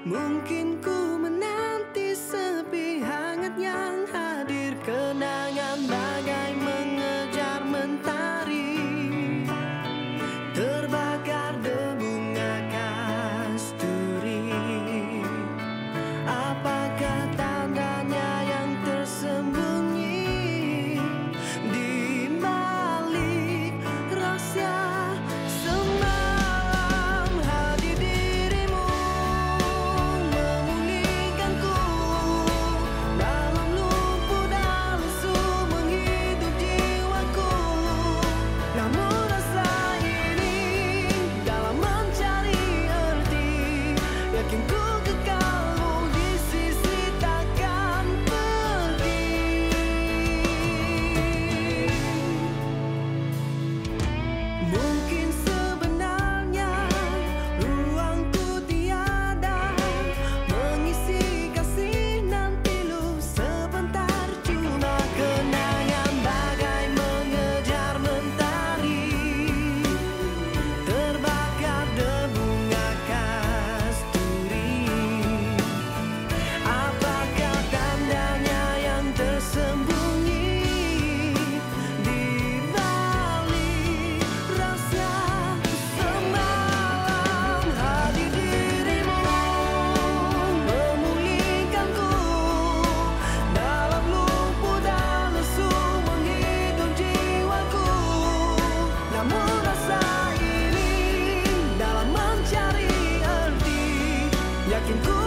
Mungkin ku can.